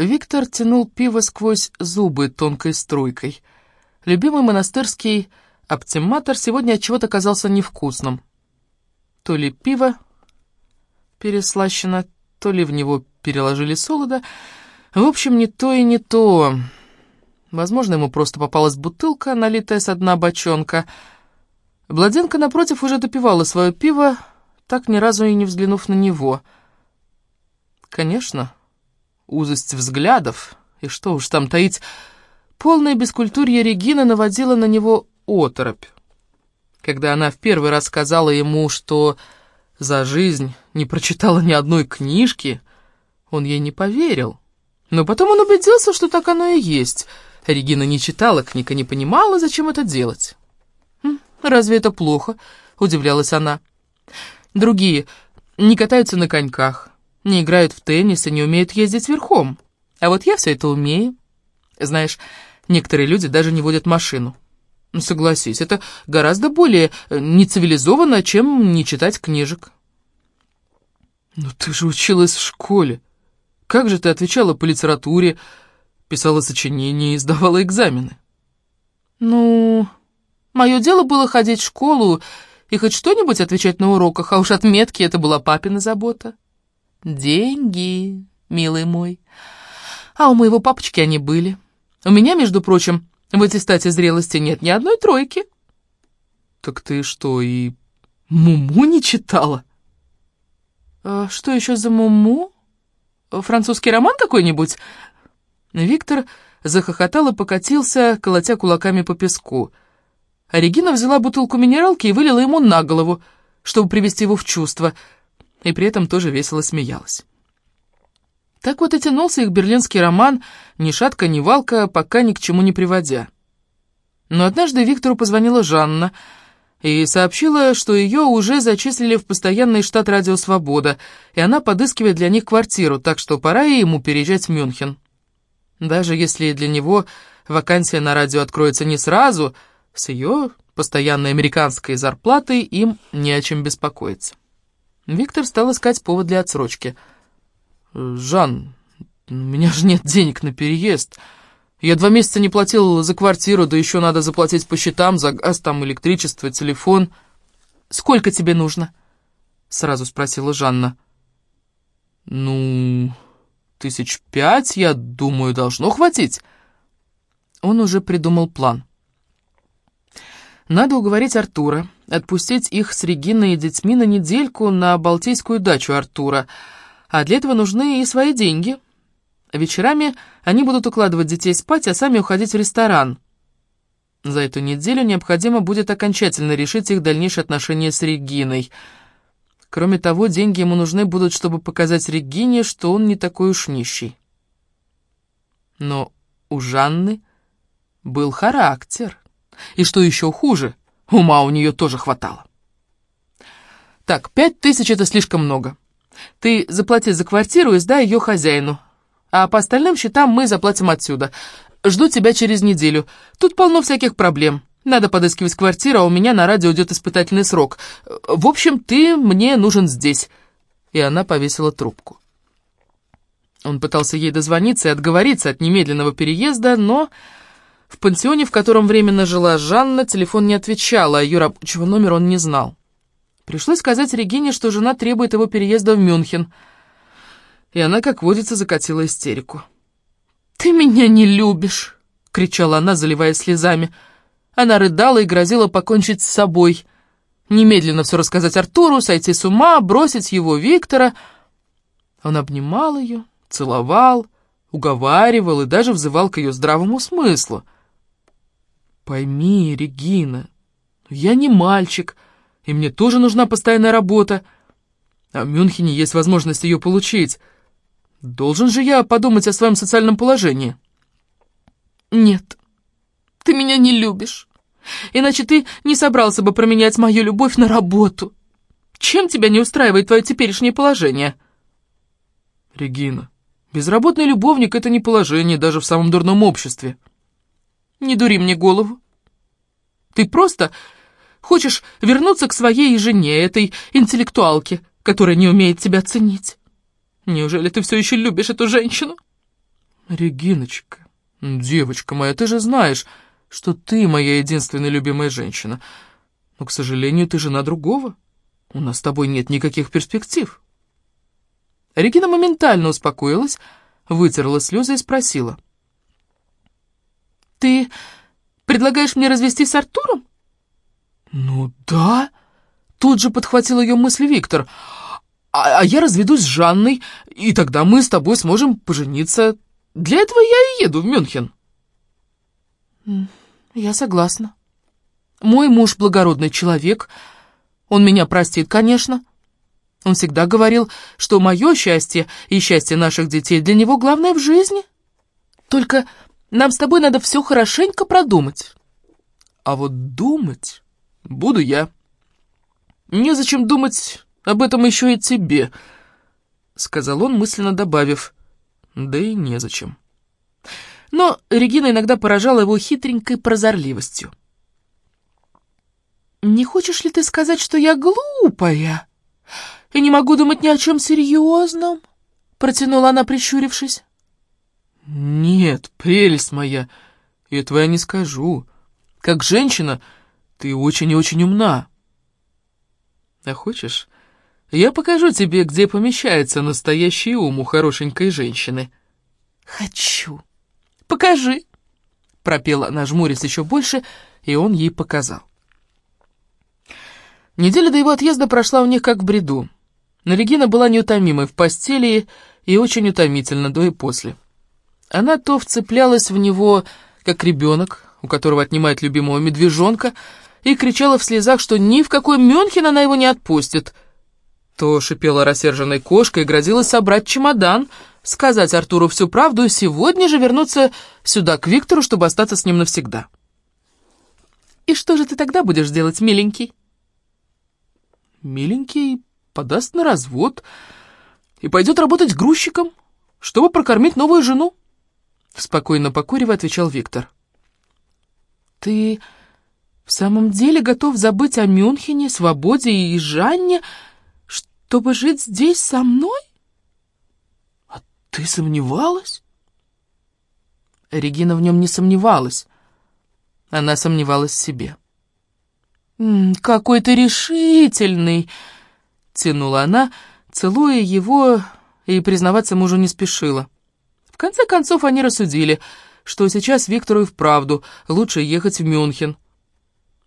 Виктор тянул пиво сквозь зубы тонкой струйкой. Любимый монастырский оптиматор сегодня от чего-то казался невкусным. То ли пиво переслащено, то ли в него переложили солода. В общем, не то и не то. Возможно, ему просто попалась бутылка, налитая с дна бочонка. Бладенка, напротив, уже допивала свое пиво, так ни разу и не взглянув на него. Конечно, узость взглядов, и что уж там таить, полное бескультурье Регина наводила на него оторопь. Когда она в первый раз сказала ему, что за жизнь не прочитала ни одной книжки, он ей не поверил. Но потом он убедился, что так оно и есть. Регина не читала книг и не понимала, зачем это делать. «Хм, «Разве это плохо?» — удивлялась она. «Другие не катаются на коньках, не играют в теннис и не умеют ездить верхом. А вот я все это умею. Знаешь, некоторые люди даже не водят машину. Ну, согласись, это гораздо более э, нецивилизованно, чем не читать книжек. «Ну ты же училась в школе. Как же ты отвечала по литературе, писала сочинения и сдавала экзамены?» «Ну, мое дело было ходить в школу и хоть что-нибудь отвечать на уроках, а уж отметки это была папина забота. Деньги, милый мой. А у моего папочки они были. У меня, между прочим, в аттестате зрелости нет ни одной тройки. Так ты что, и Муму не читала? А что еще за Муму? Французский роман какой-нибудь? Виктор захохотал и покатился, колотя кулаками по песку. А Регина взяла бутылку минералки и вылила ему на голову, чтобы привести его в чувство, и при этом тоже весело смеялась. Так вот и тянулся их берлинский роман, ни шатка, ни валка, пока ни к чему не приводя. Но однажды Виктору позвонила Жанна и сообщила, что ее уже зачислили в постоянный штат «Радио Свобода», и она подыскивает для них квартиру, так что пора ему переезжать в Мюнхен. Даже если для него вакансия на радио откроется не сразу, с ее постоянной американской зарплатой им не о чем беспокоиться. Виктор стал искать повод для отсрочки – «Жан, у меня же нет денег на переезд. Я два месяца не платил за квартиру, да еще надо заплатить по счетам за газ, там, электричество, телефон». «Сколько тебе нужно?» — сразу спросила Жанна. «Ну, тысяч пять, я думаю, должно хватить». Он уже придумал план. Надо уговорить Артура, отпустить их с Региной и детьми на недельку на Балтийскую дачу Артура — а для этого нужны и свои деньги. Вечерами они будут укладывать детей спать, а сами уходить в ресторан. За эту неделю необходимо будет окончательно решить их дальнейшие отношения с Региной. Кроме того, деньги ему нужны будут, чтобы показать Регине, что он не такой уж нищий. Но у Жанны был характер. И что еще хуже, ума у нее тоже хватало. Так, пять тысяч — это слишком много. Ты заплати за квартиру и сдай ее хозяину. А по остальным счетам мы заплатим отсюда. Жду тебя через неделю. Тут полно всяких проблем. Надо подыскивать квартиру, а у меня на радио идет испытательный срок. В общем, ты мне нужен здесь». И она повесила трубку. Он пытался ей дозвониться и отговориться от немедленного переезда, но в пансионе, в котором временно жила Жанна, телефон не отвечал, а ее рабочего номера он не знал. Пришлось сказать Регине, что жена требует его переезда в Мюнхен. И она, как водится, закатила истерику. «Ты меня не любишь!» — кричала она, заливая слезами. Она рыдала и грозила покончить с собой. Немедленно все рассказать Артуру, сойти с ума, бросить его Виктора. Он обнимал ее, целовал, уговаривал и даже взывал к ее здравому смыслу. «Пойми, Регина, я не мальчик», и мне тоже нужна постоянная работа. А в Мюнхене есть возможность ее получить. Должен же я подумать о своем социальном положении. Нет, ты меня не любишь. Иначе ты не собрался бы променять мою любовь на работу. Чем тебя не устраивает твое теперешнее положение? Регина, безработный любовник — это не положение даже в самом дурном обществе. Не дури мне голову. Ты просто Хочешь вернуться к своей жене, этой интеллектуалке, которая не умеет тебя ценить? Неужели ты все еще любишь эту женщину? Региночка, девочка моя, ты же знаешь, что ты моя единственная любимая женщина. Но, к сожалению, ты жена другого. У нас с тобой нет никаких перспектив. Регина моментально успокоилась, вытерла слезы и спросила. «Ты предлагаешь мне развестись с Артуром?» «Ну да», — тут же подхватил ее мысль Виктор. А, «А я разведусь с Жанной, и тогда мы с тобой сможем пожениться. Для этого я и еду в Мюнхен». «Я согласна. Мой муж благородный человек. Он меня простит, конечно. Он всегда говорил, что мое счастье и счастье наших детей для него главное в жизни. Только нам с тобой надо все хорошенько продумать». «А вот думать буду я. Незачем думать об этом еще и тебе», — сказал он, мысленно добавив. «Да и незачем». Но Регина иногда поражала его хитренькой прозорливостью. «Не хочешь ли ты сказать, что я глупая и не могу думать ни о чем серьезном?» Протянула она, прищурившись. «Нет, прелесть моя, этого я не скажу. Как женщина ты очень и очень умна. А хочешь, я покажу тебе, где помещается настоящий ум у хорошенькой женщины?» «Хочу. Покажи!» Пропела она, жмурясь еще больше, и он ей показал. Неделя до его отъезда прошла у них как в бреду. Но Регина была неутомимой в постели и очень утомительна до и после. Она то вцеплялась в него, как ребенок, у которого отнимает любимого медвежонка, и кричала в слезах, что ни в какой Мюнхен она его не отпустит. То шипела рассерженной кошкой и грозила собрать чемодан, сказать Артуру всю правду и сегодня же вернуться сюда, к Виктору, чтобы остаться с ним навсегда. «И что же ты тогда будешь делать, миленький?» «Миленький подаст на развод и пойдет работать грузчиком, чтобы прокормить новую жену», — спокойно покуривая отвечал Виктор. «Ты в самом деле готов забыть о Мюнхене, свободе и Жанне, чтобы жить здесь со мной?» «А ты сомневалась?» Регина в нем не сомневалась. Она сомневалась в себе. «Какой ты решительный!» — тянула она, целуя его, и признаваться мужу не спешила. Конце концов они рассудили, что сейчас Виктору и вправду лучше ехать в Мюнхен.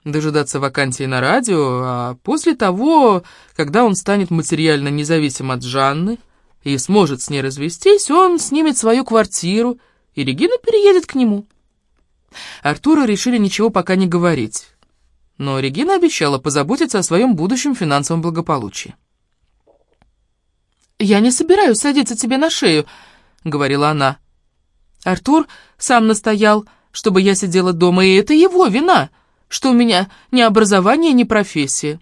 Дожидаться вакансии на радио, а после того, когда он станет материально независим от Жанны и сможет с ней развестись, он снимет свою квартиру, и Регина переедет к нему. Артуру решили ничего пока не говорить, но Регина обещала позаботиться о своем будущем финансовом благополучии. «Я не собираюсь садиться тебе на шею», — говорила она. Артур сам настоял, чтобы я сидела дома, и это его вина, что у меня ни образования, ни профессии.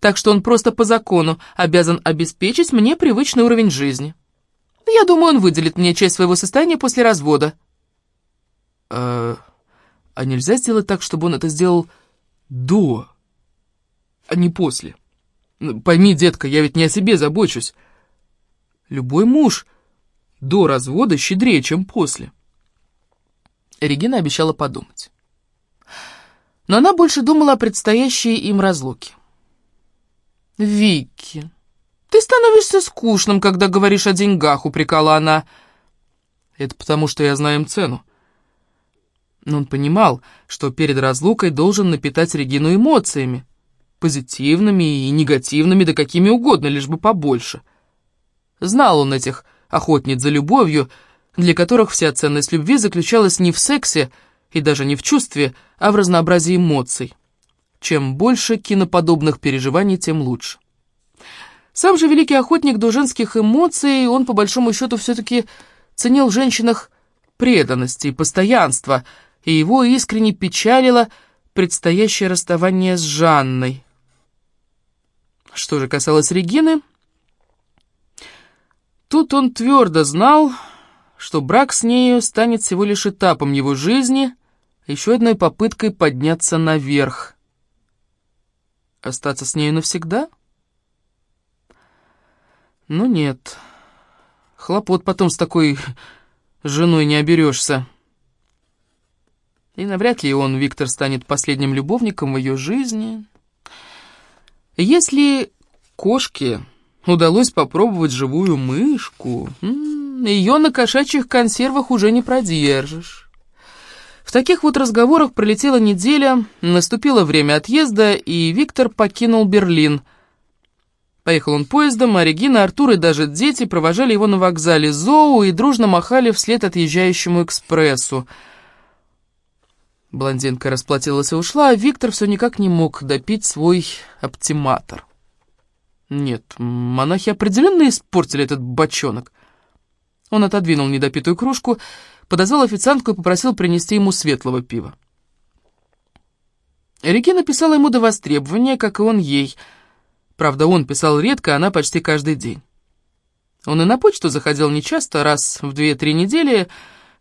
Так что он просто по закону обязан обеспечить мне привычный уровень жизни. Я думаю, он выделит мне часть своего состояния после развода. А, а нельзя сделать так, чтобы он это сделал до, а не после? Ну, пойми, детка, я ведь не о себе забочусь. Любой муж до развода щедрее, чем после. Регина обещала подумать. Но она больше думала о предстоящей им разлуке. «Вики, ты становишься скучным, когда говоришь о деньгах», — упрекала она. «Это потому, что я знаю им цену». Но он понимал, что перед разлукой должен напитать Регину эмоциями, позитивными и негативными, да какими угодно, лишь бы побольше. Знал он этих охотниц за любовью, для которых вся ценность любви заключалась не в сексе и даже не в чувстве, а в разнообразии эмоций. Чем больше киноподобных переживаний, тем лучше. Сам же великий охотник до женских эмоций, он по большому счету все-таки ценил в женщинах преданность и постоянство, и его искренне печалило предстоящее расставание с Жанной. Что же касалось Регины, тут он твердо знал, что брак с нею станет всего лишь этапом его жизни, еще одной попыткой подняться наверх. Остаться с нею навсегда? Ну нет. Хлопот потом с такой женой не оберешься. И навряд ли он, Виктор, станет последним любовником в ее жизни. Если кошке удалось попробовать живую мышку, ее на кошачьих консервах уже не продержишь. В таких вот разговорах пролетела неделя, наступило время отъезда, и Виктор покинул Берлин. Поехал он поездом, а Регина, Артур и даже дети провожали его на вокзале Зоу и дружно махали вслед отъезжающему экспрессу — Блондинка расплатилась и ушла, а Виктор все никак не мог допить свой оптиматор. Нет, монахи определенно испортили этот бочонок. Он отодвинул недопитую кружку, подозвал официантку и попросил принести ему светлого пива. Регина писала ему до востребования, как и он ей. Правда, он писал редко, она почти каждый день. Он и на почту заходил нечасто, раз в две-три недели,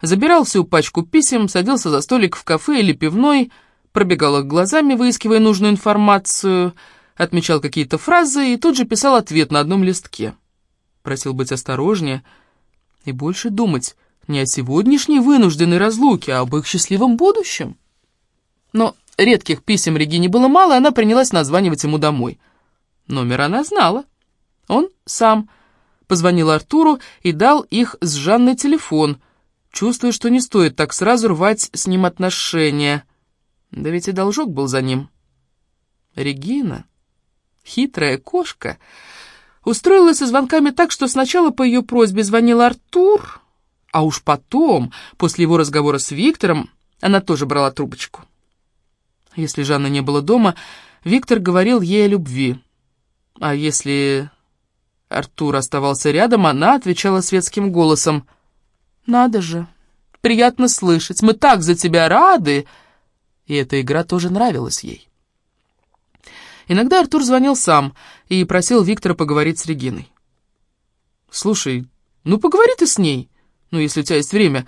забирал всю пачку писем, садился за столик в кафе или пивной, пробегал их глазами, выискивая нужную информацию, отмечал какие-то фразы и тут же писал ответ на одном листке. Просил быть осторожнее и больше думать не о сегодняшней вынужденной разлуке, а об их счастливом будущем. Но редких писем Регине было мало, она принялась названивать ему домой. Номер она знала. Он сам позвонил Артуру и дал их с Жанной телефон — Чувствую, что не стоит так сразу рвать с ним отношения. Да ведь и должок был за ним. Регина, хитрая кошка, устроилась со звонками так, что сначала по ее просьбе звонил Артур, а уж потом, после его разговора с Виктором, она тоже брала трубочку. Если Жанна не было дома, Виктор говорил ей о любви. А если Артур оставался рядом, она отвечала светским голосом. «Надо же, приятно слышать, мы так за тебя рады!» И эта игра тоже нравилась ей. Иногда Артур звонил сам и просил Виктора поговорить с Региной. «Слушай, ну поговори ты с ней, ну если у тебя есть время.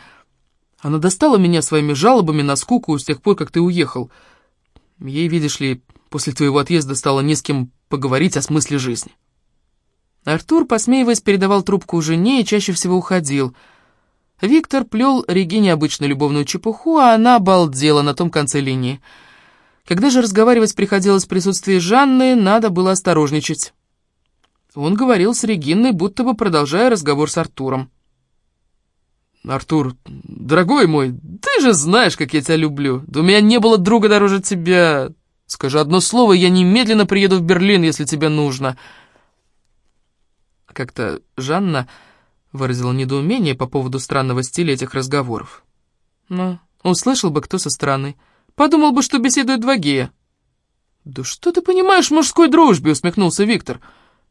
Она достала меня своими жалобами на скуку с тех пор, как ты уехал. Ей, видишь ли, после твоего отъезда стало не с кем поговорить о смысле жизни». Артур, посмеиваясь, передавал трубку жене и чаще всего уходил — Виктор плел Регине обычную любовную чепуху, а она обалдела на том конце линии. Когда же разговаривать приходилось в присутствии Жанны, надо было осторожничать. Он говорил с Региной, будто бы продолжая разговор с Артуром. «Артур, дорогой мой, ты же знаешь, как я тебя люблю. Да у меня не было друга дороже тебя. Скажи одно слово, я немедленно приеду в Берлин, если тебе нужно». Как-то Жанна выразила недоумение по поводу странного стиля этих разговоров. Но услышал бы кто со стороны. Подумал бы, что беседуют два гея. «Да что ты понимаешь в мужской дружбе?» — усмехнулся Виктор.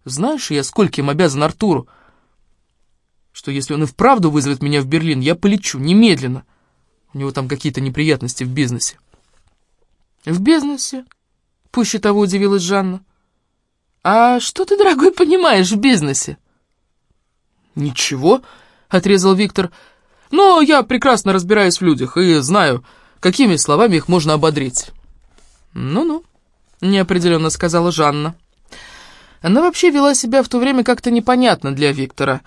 «Знаешь, я скольким обязан Артуру, что если он и вправду вызовет меня в Берлин, я полечу немедленно. У него там какие-то неприятности в бизнесе». «В бизнесе?» — пуще того удивилась Жанна. «А что ты, дорогой, понимаешь в бизнесе?» «Ничего», — отрезал Виктор. «Но я прекрасно разбираюсь в людях и знаю, какими словами их можно ободрить». «Ну-ну», — неопределенно сказала Жанна. Она вообще вела себя в то время как-то непонятно для Виктора.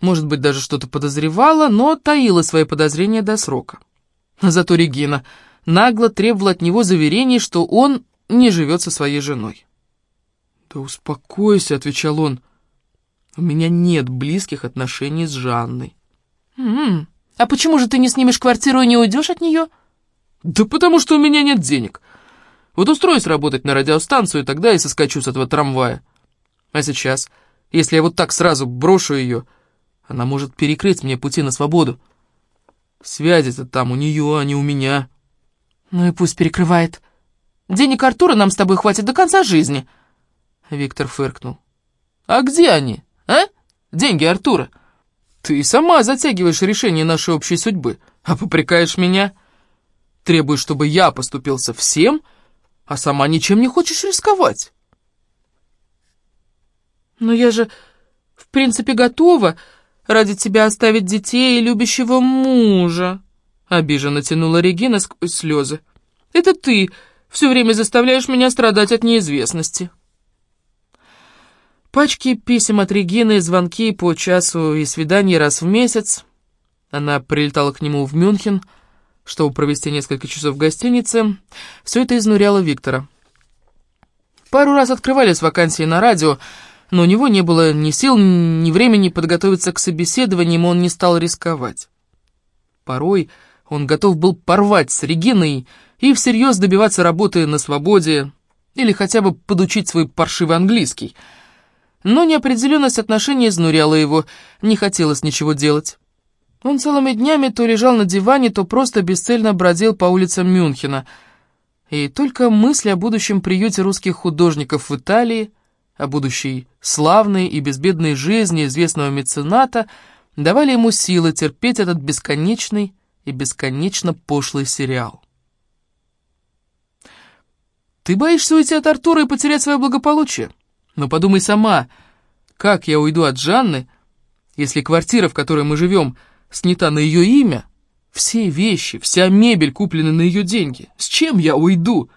Может быть, даже что-то подозревала, но таила свои подозрения до срока. Зато Регина нагло требовала от него заверений, что он не живет со своей женой. «Да успокойся», — отвечал он, — у меня нет близких отношений с Жанной. «М-м, а почему же ты не снимешь квартиру и не уйдешь от нее?» «Да потому что у меня нет денег. Вот устроюсь работать на радиостанцию, тогда и соскочу с этого трамвая. А сейчас, если я вот так сразу брошу ее, она может перекрыть мне пути на свободу. Связи-то там у нее, а не у меня». «Ну и пусть перекрывает. Денег Артура нам с тобой хватит до конца жизни». Виктор фыркнул. «А где они?» А? Деньги Артура. Ты сама затягиваешь решение нашей общей судьбы, а попрекаешь меня. Требуешь, чтобы я поступился всем, а сама ничем не хочешь рисковать. Но я же, в принципе, готова ради тебя оставить детей и любящего мужа, обиженно тянула Регина сквозь слезы. Это ты все время заставляешь меня страдать от неизвестности. Пачки писем от Регины, звонки по часу и свидания раз в месяц. Она прилетала к нему в Мюнхен, чтобы провести несколько часов в гостинице. Все это изнуряло Виктора. Пару раз открывались вакансии на радио, но у него не было ни сил, ни времени подготовиться к собеседованиям, он не стал рисковать. Порой он готов был порвать с Региной и всерьез добиваться работы на свободе или хотя бы подучить свой паршивый английский. Но неопределенность отношений изнуряла его, не хотелось ничего делать. Он целыми днями то лежал на диване, то просто бесцельно бродил по улицам Мюнхена. И только мысли о будущем приюте русских художников в Италии, о будущей славной и безбедной жизни известного мецената давали ему силы терпеть этот бесконечный и бесконечно пошлый сериал. «Ты боишься уйти от Артура и потерять свое благополучие? Но подумай сама, как я уйду от Жанны, если квартира, в которой мы живем, — снята на ее имя, все вещи, вся мебель куплены на ее деньги. С чем я уйду?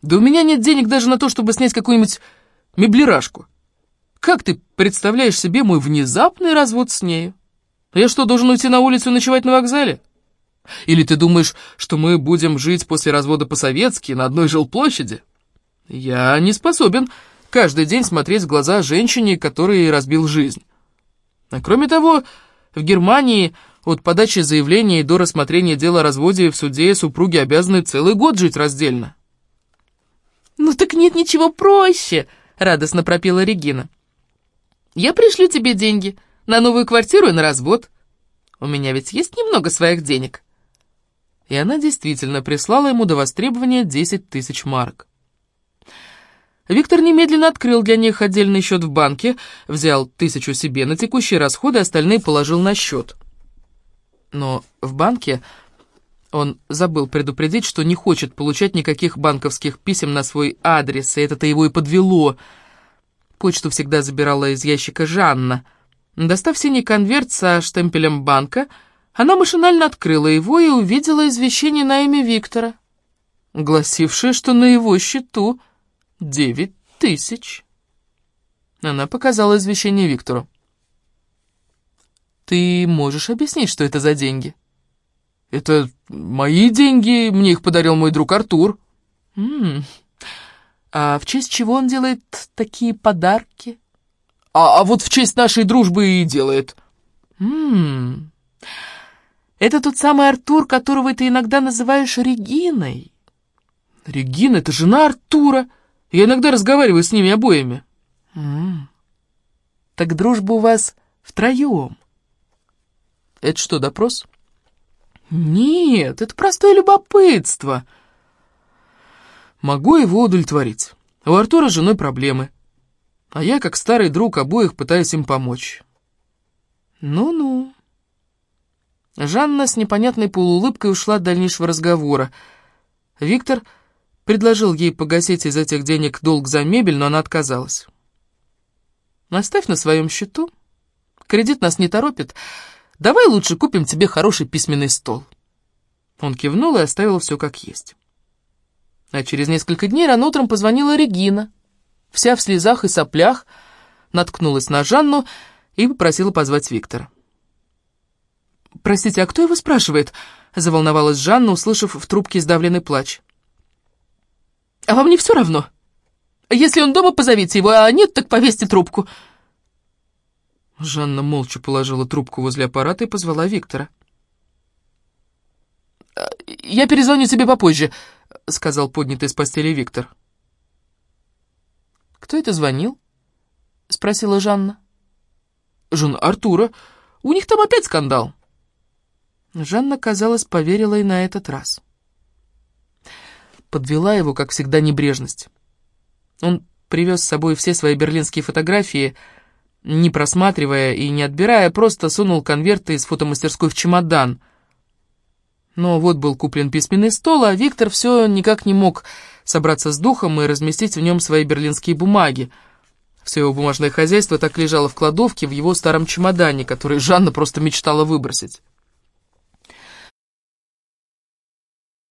Да у меня нет денег даже на то, чтобы снять какую-нибудь меблирашку. Как ты представляешь себе мой внезапный развод с нею? Я что, должен уйти на улицу и ночевать на вокзале? Или ты думаешь, что мы будем жить после развода по-советски на одной жилплощади? Я не способен каждый день смотреть в глаза женщине, которой разбил жизнь. А кроме того, в Германии от подачи заявления до рассмотрения дела о разводе в суде супруги обязаны целый год жить раздельно. «Ну так нет ничего проще», — радостно пропела Регина. «Я пришлю тебе деньги на новую квартиру и на развод. У меня ведь есть немного своих денег». И она действительно прислала ему до востребования 10 тысяч марок. Виктор немедленно открыл для них отдельный счет в банке, взял тысячу себе на текущие расходы, остальные положил на счет. Но в банке он забыл предупредить, что не хочет получать никаких банковских писем на свой адрес, и это-то его и подвело. Почту всегда забирала из ящика Жанна. Достав синий конверт со штемпелем банка, она машинально открыла его и увидела извещение на имя Виктора, гласившее, что на его счету девять тысяч. Она показала извещение Виктору. Ты можешь объяснить, что это за деньги? Это мои деньги, мне их подарил мой друг Артур. М -м. А в честь чего он делает такие подарки? А, а вот в честь нашей дружбы и делает. М Это тот самый Артур, которого ты иногда называешь Региной. Регина — это жена Артура. Я иногда разговариваю с ними обоими. М Так дружба у вас втроем. Это что, допрос? Нет, это простое любопытство. Могу его удовлетворить. У Артура с женой проблемы. А я, как старый друг обоих, пытаюсь им помочь. Ну-ну. Жанна с непонятной полуулыбкой ушла от дальнейшего разговора. Виктор предложил ей погасить из этих денег долг за мебель, но она отказалась. «Оставь на своем счету. Кредит нас не торопит. Давай лучше купим тебе хороший письменный стол». Он кивнул и оставил все как есть. А через несколько дней рано утром позвонила Регина. Вся в слезах и соплях, наткнулась на Жанну и попросила позвать Виктора. «Простите, а кто его спрашивает?» — заволновалась Жанна, услышав в трубке сдавленный плач. «А вам не все равно? Если он дома, позовите его, а нет, так повесьте трубку», Жанна молча положила трубку возле аппарата и позвала Виктора. «Э, «Я перезвоню тебе попозже», — сказал поднятый с постели Виктор. «Кто это звонил?» — спросила Жанна. «Жена Артура. У них там опять скандал». Жанна, казалось, поверила и на этот раз. Подвела его, как всегда, небрежность. Он привез с собой все свои берлинские фотографии — не просматривая и не отбирая, просто сунул конверты из фотомастерской в чемодан. Но вот был куплен письменный стол, а Виктор все никак не мог собраться с духом и разместить в нем свои берлинские бумаги. Все его бумажное хозяйство так лежало в кладовке в его старом чемодане, который Жанна просто мечтала выбросить.